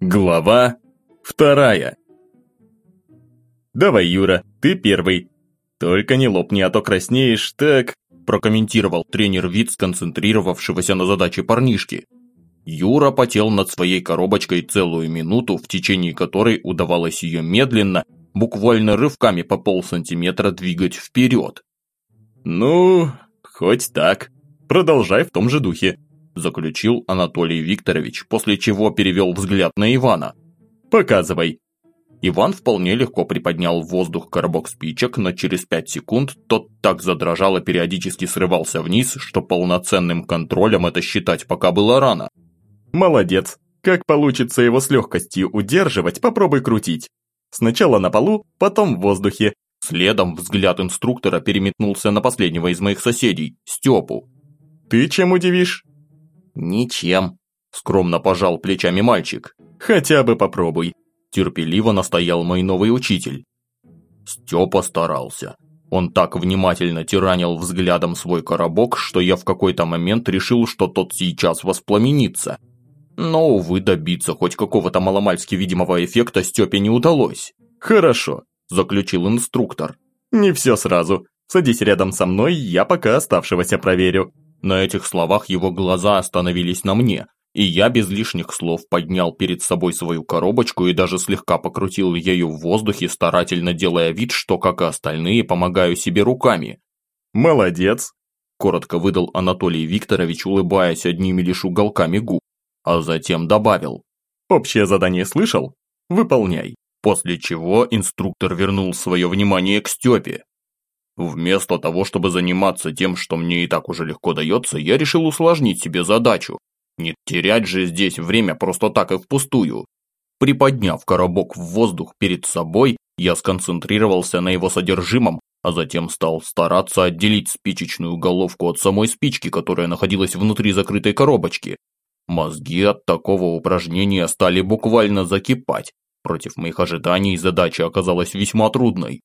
Глава вторая. «Давай, Юра, ты первый. Только не лопни, а то краснеешь, так...» прокомментировал тренер вид сконцентрировавшегося на задаче парнишки. Юра потел над своей коробочкой целую минуту, в течение которой удавалось ее медленно, буквально рывками по полсантиметра двигать вперед. «Ну, хоть так. Продолжай в том же духе», заключил Анатолий Викторович, после чего перевел взгляд на Ивана. «Показывай». Иван вполне легко приподнял в воздух коробок спичек, но через пять секунд тот так задрожал и периодически срывался вниз, что полноценным контролем это считать пока было рано. «Молодец. Как получится его с легкостью удерживать, попробуй крутить. Сначала на полу, потом в воздухе». Следом взгляд инструктора переметнулся на последнего из моих соседей, Степу. «Ты чем удивишь?» «Ничем», – скромно пожал плечами мальчик. «Хотя бы попробуй», – терпеливо настоял мой новый учитель. Степа старался. Он так внимательно тиранил взглядом свой коробок, что я в какой-то момент решил, что тот сейчас воспламенится. Но, увы, добиться хоть какого-то маломальски видимого эффекта Степе не удалось. «Хорошо», – заключил инструктор. «Не все сразу. Садись рядом со мной, я пока оставшегося проверю». На этих словах его глаза остановились на мне, и я без лишних слов поднял перед собой свою коробочку и даже слегка покрутил ею в воздухе, старательно делая вид, что, как и остальные, помогаю себе руками. «Молодец!» – коротко выдал Анатолий Викторович, улыбаясь одними лишь уголками губ, а затем добавил. «Общее задание слышал? Выполняй!» После чего инструктор вернул свое внимание к Степе, Вместо того, чтобы заниматься тем, что мне и так уже легко дается, я решил усложнить себе задачу. Не терять же здесь время просто так и впустую. Приподняв коробок в воздух перед собой, я сконцентрировался на его содержимом, а затем стал стараться отделить спичечную головку от самой спички, которая находилась внутри закрытой коробочки. Мозги от такого упражнения стали буквально закипать. Против моих ожиданий задача оказалась весьма трудной.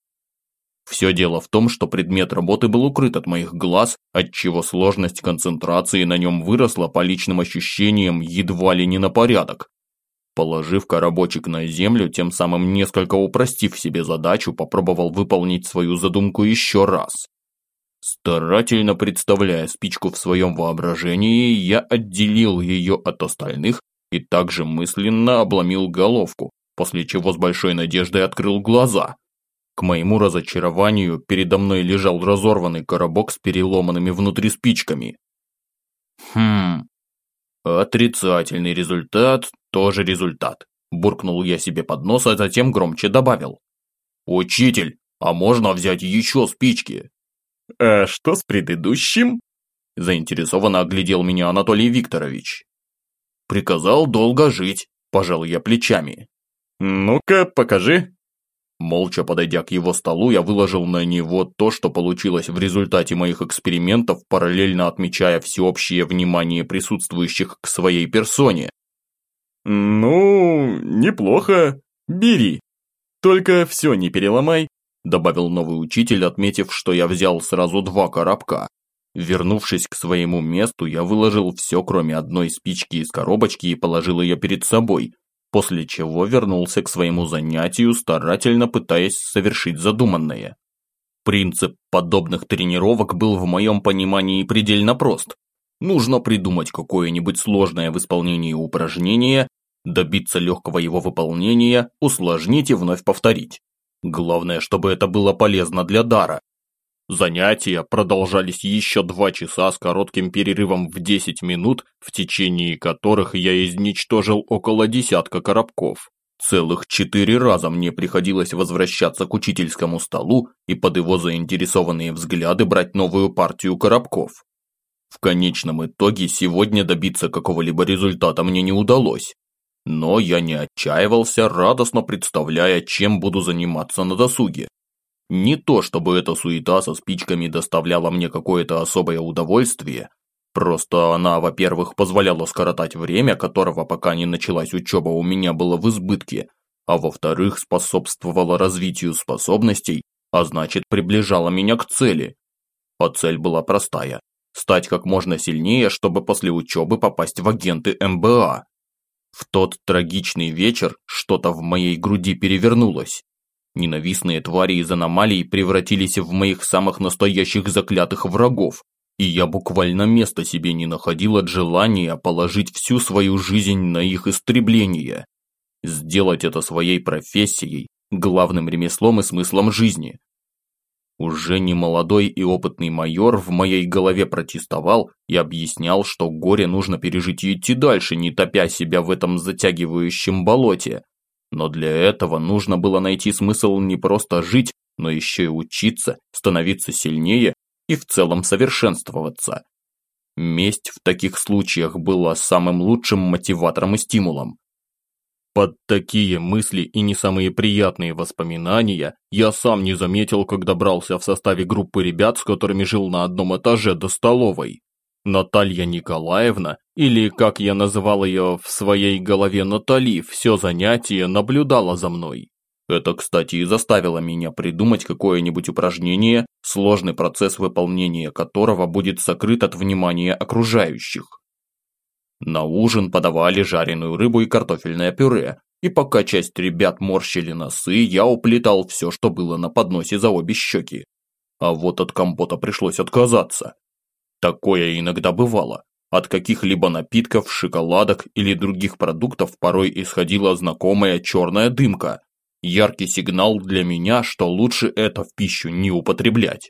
Все дело в том, что предмет работы был укрыт от моих глаз, отчего сложность концентрации на нем выросла по личным ощущениям едва ли не на порядок. Положив коробочек на землю, тем самым несколько упростив себе задачу, попробовал выполнить свою задумку еще раз. Старательно представляя спичку в своем воображении, я отделил ее от остальных и также мысленно обломил головку, после чего с большой надеждой открыл глаза. К моему разочарованию, передо мной лежал разорванный коробок с переломанными внутри спичками. Хм, отрицательный результат тоже результат. Буркнул я себе под нос, а затем громче добавил. «Учитель, а можно взять еще спички?» «А что с предыдущим?» Заинтересованно оглядел меня Анатолий Викторович. «Приказал долго жить», – пожал я плечами. «Ну-ка, покажи», Молча подойдя к его столу, я выложил на него то, что получилось в результате моих экспериментов, параллельно отмечая всеобщее внимание присутствующих к своей персоне. «Ну, неплохо. Бери. Только все не переломай», добавил новый учитель, отметив, что я взял сразу два коробка. Вернувшись к своему месту, я выложил все, кроме одной спички из коробочки и положил ее перед собой, после чего вернулся к своему занятию, старательно пытаясь совершить задуманное. Принцип подобных тренировок был в моем понимании предельно прост. Нужно придумать какое-нибудь сложное в исполнении упражнение, добиться легкого его выполнения, усложнить и вновь повторить. Главное, чтобы это было полезно для дара, Занятия продолжались еще два часа с коротким перерывом в 10 минут, в течение которых я изничтожил около десятка коробков. Целых четыре раза мне приходилось возвращаться к учительскому столу и под его заинтересованные взгляды брать новую партию коробков. В конечном итоге сегодня добиться какого-либо результата мне не удалось. Но я не отчаивался, радостно представляя, чем буду заниматься на досуге. Не то, чтобы эта суета со спичками доставляла мне какое-то особое удовольствие, просто она, во-первых, позволяла скоротать время, которого пока не началась учеба у меня было в избытке, а во-вторых, способствовала развитию способностей, а значит приближала меня к цели. А цель была простая – стать как можно сильнее, чтобы после учебы попасть в агенты МБА. В тот трагичный вечер что-то в моей груди перевернулось. Ненавистные твари из аномалий превратились в моих самых настоящих заклятых врагов, и я буквально места себе не находил от желания положить всю свою жизнь на их истребление. Сделать это своей профессией, главным ремеслом и смыслом жизни. Уже не молодой и опытный майор в моей голове протестовал и объяснял, что горе нужно пережить и идти дальше, не топя себя в этом затягивающем болоте. Но для этого нужно было найти смысл не просто жить, но еще и учиться, становиться сильнее и в целом совершенствоваться. Месть в таких случаях была самым лучшим мотиватором и стимулом. Под такие мысли и не самые приятные воспоминания я сам не заметил, когда брался в составе группы ребят, с которыми жил на одном этаже до столовой. Наталья Николаевна, или как я называл ее в своей голове Натали, все занятие наблюдала за мной. Это, кстати, и заставило меня придумать какое-нибудь упражнение, сложный процесс выполнения которого будет сокрыт от внимания окружающих. На ужин подавали жареную рыбу и картофельное пюре, и пока часть ребят морщили носы, я уплетал все, что было на подносе за обе щеки. А вот от компота пришлось отказаться. Такое иногда бывало. От каких-либо напитков, шоколадок или других продуктов порой исходила знакомая черная дымка. Яркий сигнал для меня, что лучше это в пищу не употреблять.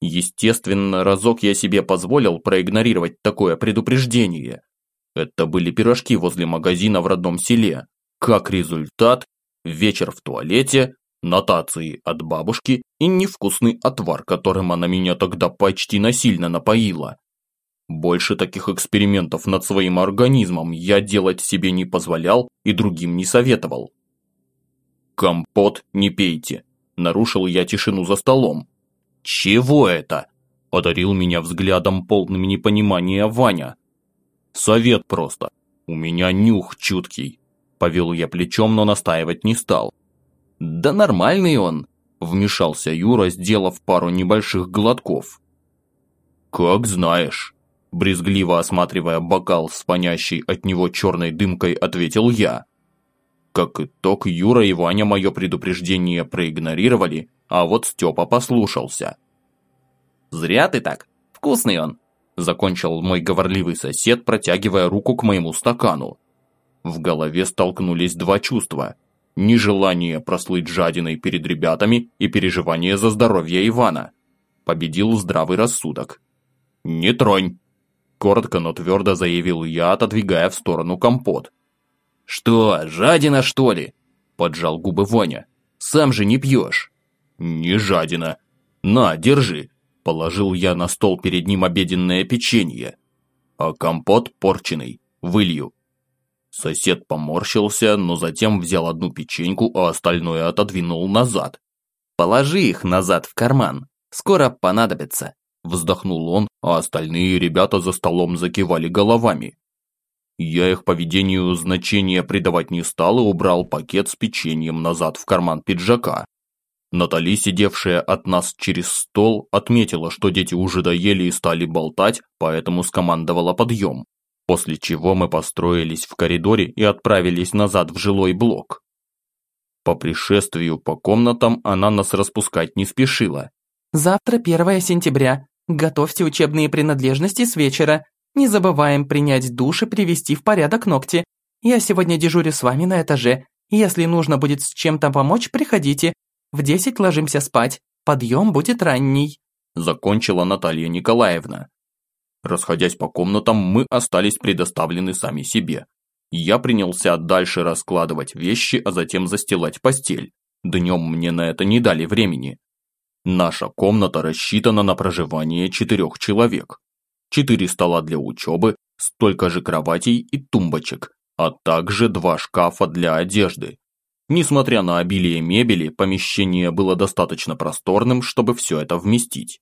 Естественно, разок я себе позволил проигнорировать такое предупреждение, это были пирожки возле магазина в родном селе. Как результат, вечер в туалете, нотации от бабушки и невкусный отвар, которым она меня тогда почти насильно напоила. Больше таких экспериментов над своим организмом я делать себе не позволял и другим не советовал. «Компот не пейте», – нарушил я тишину за столом. «Чего это?» – одарил меня взглядом полным непонимания Ваня. Совет просто. У меня нюх чуткий. Повел я плечом, но настаивать не стал. Да нормальный он, вмешался Юра, сделав пару небольших глотков. Как знаешь. Брезгливо осматривая бокал с фонящей от него черной дымкой, ответил я. Как итог, Юра и Ваня мое предупреждение проигнорировали, а вот Степа послушался. «Зря ты так. Вкусный он», Закончил мой говорливый сосед, протягивая руку к моему стакану. В голове столкнулись два чувства. Нежелание прослыть жадиной перед ребятами и переживание за здоровье Ивана. Победил здравый рассудок. «Не тронь!» Коротко, но твердо заявил я, отодвигая в сторону компот. «Что, жадина, что ли?» Поджал губы Ваня. «Сам же не пьешь». «Не жадина. На, держи. Положил я на стол перед ним обеденное печенье. А компот порченый, вылью. Сосед поморщился, но затем взял одну печеньку, а остальное отодвинул назад. «Положи их назад в карман, скоро понадобится», вздохнул он, а остальные ребята за столом закивали головами. Я их поведению значения придавать не стал и убрал пакет с печеньем назад в карман пиджака. Натали, сидевшая от нас через стол, отметила, что дети уже доели и стали болтать, поэтому скомандовала подъем. После чего мы построились в коридоре и отправились назад в жилой блок. По пришествию по комнатам она нас распускать не спешила. «Завтра 1 сентября. Готовьте учебные принадлежности с вечера. Не забываем принять душ и привести в порядок ногти. Я сегодня дежурю с вами на этаже. Если нужно будет с чем-то помочь, приходите. В десять ложимся спать. Подъем будет ранний», – закончила Наталья Николаевна. Расходясь по комнатам, мы остались предоставлены сами себе. Я принялся дальше раскладывать вещи, а затем застилать постель. Днем мне на это не дали времени. Наша комната рассчитана на проживание четырех человек. Четыре стола для учебы, столько же кроватей и тумбочек, а также два шкафа для одежды. Несмотря на обилие мебели, помещение было достаточно просторным, чтобы все это вместить.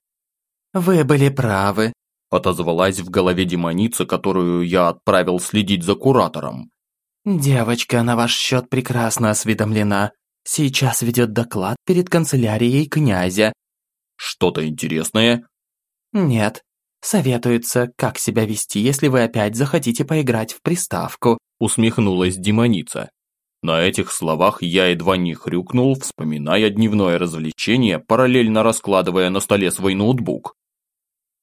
«Вы были правы», – отозвалась в голове демоница, которую я отправил следить за куратором. «Девочка на ваш счет прекрасно осведомлена. Сейчас ведет доклад перед канцелярией князя». «Что-то интересное?» «Нет. Советуется, как себя вести, если вы опять захотите поиграть в приставку», усмехнулась демоница. На этих словах я едва не хрюкнул, вспоминая дневное развлечение, параллельно раскладывая на столе свой ноутбук.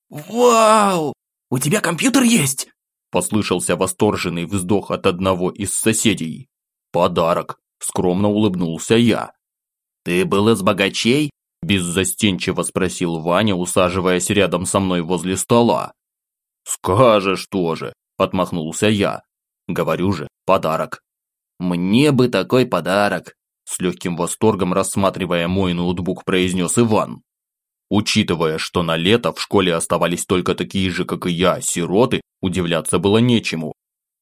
«Вау! У тебя компьютер есть?» Послышался восторженный вздох от одного из соседей. «Подарок!» – скромно улыбнулся я. «Ты был из богачей?» – беззастенчиво спросил Ваня, усаживаясь рядом со мной возле стола. «Скажешь тоже!» – отмахнулся я. «Говорю же, подарок!» «Мне бы такой подарок!» С легким восторгом рассматривая мой ноутбук, произнес Иван. Учитывая, что на лето в школе оставались только такие же, как и я, сироты, удивляться было нечему.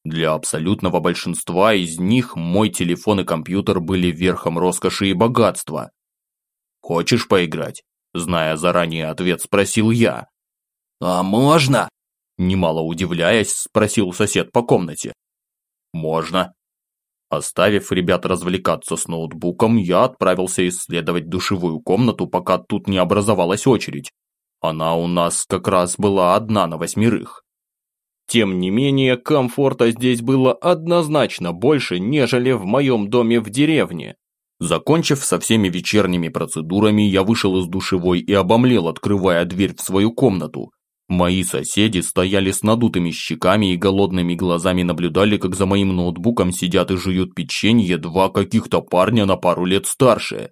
Для абсолютного большинства из них мой телефон и компьютер были верхом роскоши и богатства. «Хочешь поиграть?» Зная заранее ответ, спросил я. «А можно?» Немало удивляясь, спросил сосед по комнате. «Можно», Оставив ребят развлекаться с ноутбуком, я отправился исследовать душевую комнату, пока тут не образовалась очередь. Она у нас как раз была одна на восьмерых. Тем не менее, комфорта здесь было однозначно больше, нежели в моем доме в деревне. Закончив со всеми вечерними процедурами, я вышел из душевой и обомлел, открывая дверь в свою комнату. Мои соседи стояли с надутыми щеками и голодными глазами наблюдали, как за моим ноутбуком сидят и жуют печенье два каких-то парня на пару лет старше.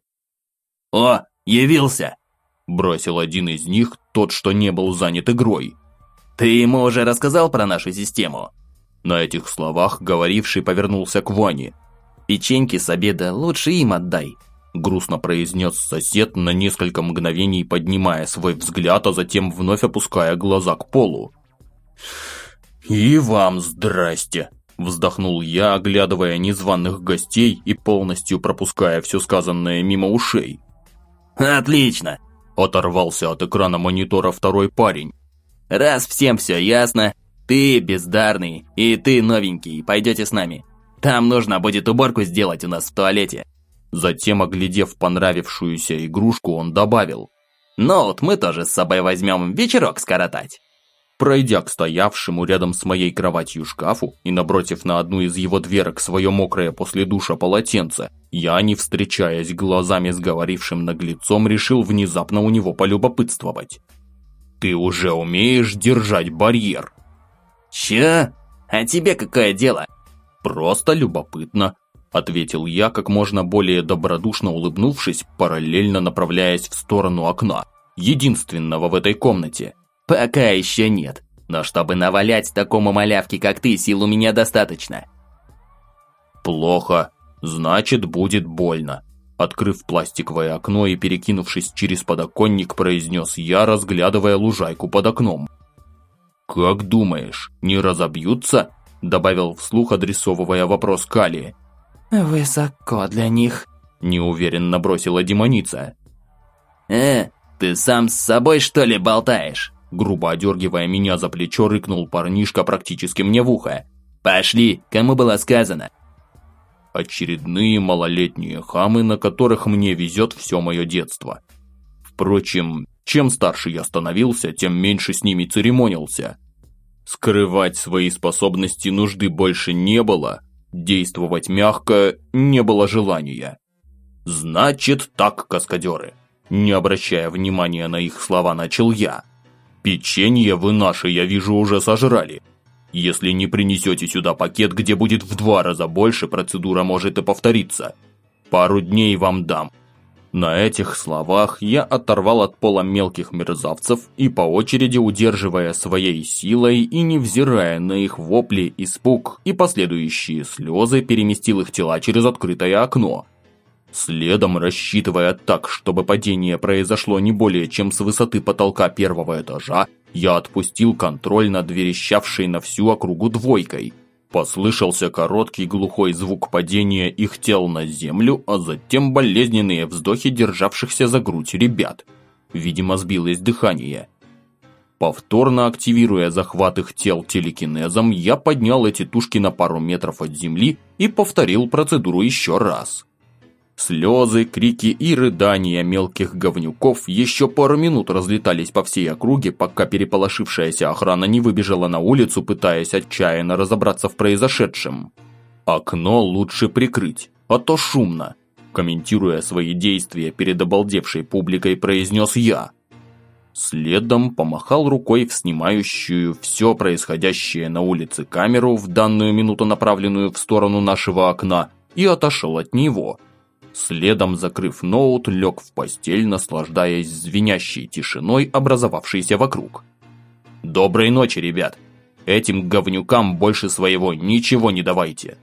«О, явился!» – бросил один из них, тот, что не был занят игрой. «Ты ему уже рассказал про нашу систему?» На этих словах говоривший повернулся к Ване. «Печеньки с обеда лучше им отдай», грустно произнес сосед на несколько мгновений поднимая свой взгляд, а затем вновь опуская глаза к полу. «И вам здрасте!» – вздохнул я, оглядывая незваных гостей и полностью пропуская все сказанное мимо ушей. «Отлично!» – оторвался от экрана монитора второй парень. «Раз всем все ясно, ты бездарный и ты новенький, пойдете с нами. Там нужно будет уборку сделать у нас в туалете». Затем, оглядев понравившуюся игрушку, он добавил. «Ноут мы тоже с собой возьмем вечерок скоротать». Пройдя к стоявшему рядом с моей кроватью шкафу и набросив на одну из его дверок свое мокрое после душа полотенце, я, не встречаясь глазами с говорившим наглецом, решил внезапно у него полюбопытствовать. «Ты уже умеешь держать барьер?» «Чё? А тебе какое дело?» «Просто любопытно ответил я, как можно более добродушно улыбнувшись, параллельно направляясь в сторону окна, единственного в этой комнате. «Пока еще нет, но чтобы навалять такому малявке, как ты, сил у меня достаточно». «Плохо, значит, будет больно», Открыв пластиковое окно и перекинувшись через подоконник, произнес я, разглядывая лужайку под окном. «Как думаешь, не разобьются?» Добавил вслух, адресовывая вопрос Кали. «Высоко для них», – неуверенно бросила демоница. «Э, ты сам с собой что ли болтаешь?» Грубо одергивая меня за плечо, рыкнул парнишка практически мне в ухо. «Пошли, кому было сказано?» Очередные малолетние хамы, на которых мне везет все мое детство. Впрочем, чем старше я становился, тем меньше с ними церемонился. Скрывать свои способности нужды больше не было, Действовать мягко не было желания. «Значит так, каскадеры!» Не обращая внимания на их слова, начал я. «Печенье вы наше, я вижу, уже сожрали. Если не принесете сюда пакет, где будет в два раза больше, процедура может и повториться. Пару дней вам дам, на этих словах я оторвал от пола мелких мерзавцев и по очереди удерживая своей силой и невзирая на их вопли, испуг и последующие слезы, переместил их тела через открытое окно. Следом, рассчитывая так, чтобы падение произошло не более чем с высоты потолка первого этажа, я отпустил контроль над верещавшей на всю округу двойкой – Послышался короткий глухой звук падения их тел на землю, а затем болезненные вздохи державшихся за грудь ребят. Видимо, сбилось дыхание. Повторно активируя захват их тел телекинезом, я поднял эти тушки на пару метров от земли и повторил процедуру еще раз. Слезы, крики и рыдания мелких говнюков еще пару минут разлетались по всей округе, пока переполошившаяся охрана не выбежала на улицу, пытаясь отчаянно разобраться в произошедшем. «Окно лучше прикрыть, а то шумно», комментируя свои действия перед обалдевшей публикой, произнес я. Следом помахал рукой в снимающую все происходящее на улице камеру, в данную минуту направленную в сторону нашего окна, и отошел от него. Следом, закрыв ноут, лег в постель, наслаждаясь звенящей тишиной, образовавшейся вокруг. «Доброй ночи, ребят! Этим говнюкам больше своего ничего не давайте!»